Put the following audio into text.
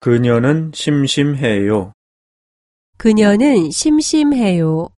그녀는 심심해요. 그녀는 심심해요.